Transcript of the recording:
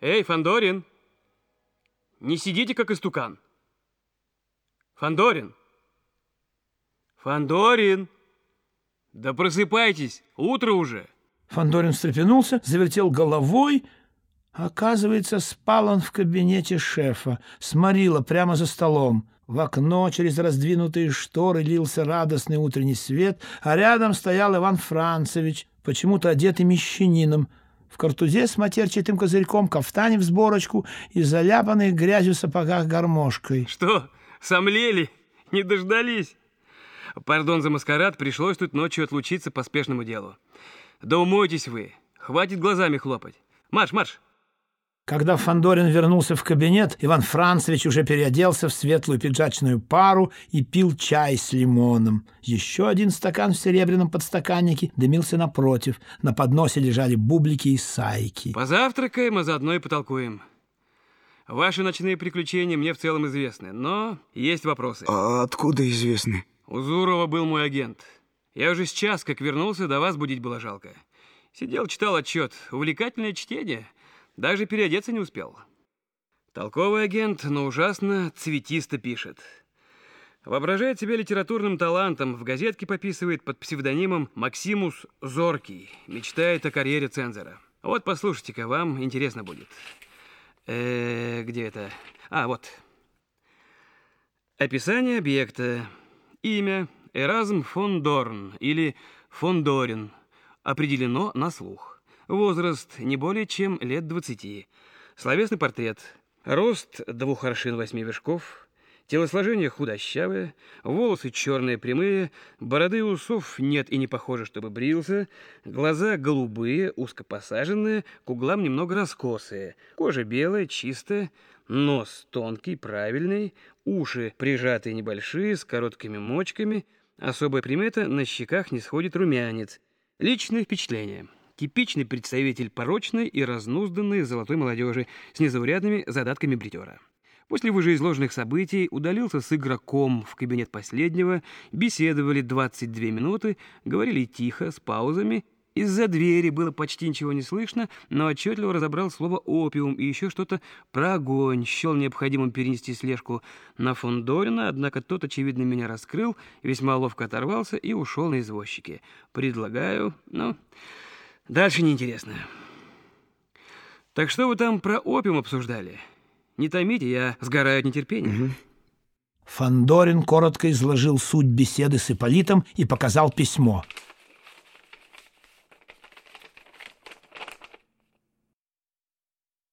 Эй, Фандорин! Не сидите, как истукан. Фандорин! Фандорин! Да просыпайтесь, утро уже. Фандорин встрепенулся, завертел головой. Оказывается, спал он в кабинете шефа, сморила прямо за столом. В окно через раздвинутые шторы лился радостный утренний свет, а рядом стоял Иван Францевич, почему-то одетый мещанином, в картузе с матерчатым козырьком, кафтане в сборочку и заляпанных грязью сапогах гармошкой. Что, сомлели? Не дождались? Пардон за маскарад, пришлось тут ночью отлучиться по спешному делу. Да умойтесь вы, хватит глазами хлопать. Марш, марш! Когда Фандорин вернулся в кабинет, Иван Францевич уже переоделся в светлую пиджачную пару и пил чай с лимоном. Еще один стакан в серебряном подстаканнике дымился напротив. На подносе лежали бублики и сайки. Позавтракаем, а заодно и потолкуем. Ваши ночные приключения мне в целом известны, но есть вопросы. А откуда известны? У Зурова был мой агент. Я уже сейчас, как вернулся, до вас будить было жалко. Сидел, читал отчет. Увлекательное чтение — даже переодеться не успел. Толковый агент, но ужасно цветисто пишет. Воображает себя литературным талантом, в газетке пописывает под псевдонимом Максимус Зоркий, мечтает о карьере цензора. Вот послушайте-ка, вам интересно будет. Э где это? А, вот. Описание объекта. Имя Эразм фон Дорн или фон Дорин определено на слух. Возраст не более чем лет двадцати. Словесный портрет. Рост двух аршин восьми вершков. Телосложение худощавое, волосы черные прямые, бороды и усов нет и не похоже, чтобы брился, глаза голубые, узко посаженные, к углам немного раскосые, кожа белая, чистая, нос тонкий, правильный, уши прижатые небольшие, с короткими мочками, особая примета — на щеках не сходит румянец. Личные впечатления — Типичный представитель порочной и разнузданной золотой молодежи с незаурядными задатками бритера. После вышеизложенных событий удалился с игроком в кабинет последнего, беседовали 22 минуты, говорили тихо, с паузами. Из-за двери было почти ничего не слышно, но отчетливо разобрал слово «опиум» и еще что-то про огонь. Счел необходимым перенести слежку на фон Дорина, однако тот, очевидно, меня раскрыл, весьма ловко оторвался и ушел на извозчике. Предлагаю, ну... Дальше неинтересно. Так что вы там про опиум обсуждали? Не томите, я сгораю от нетерпения. Угу. Фандорин коротко изложил суть беседы с Ипполитом и показал письмо —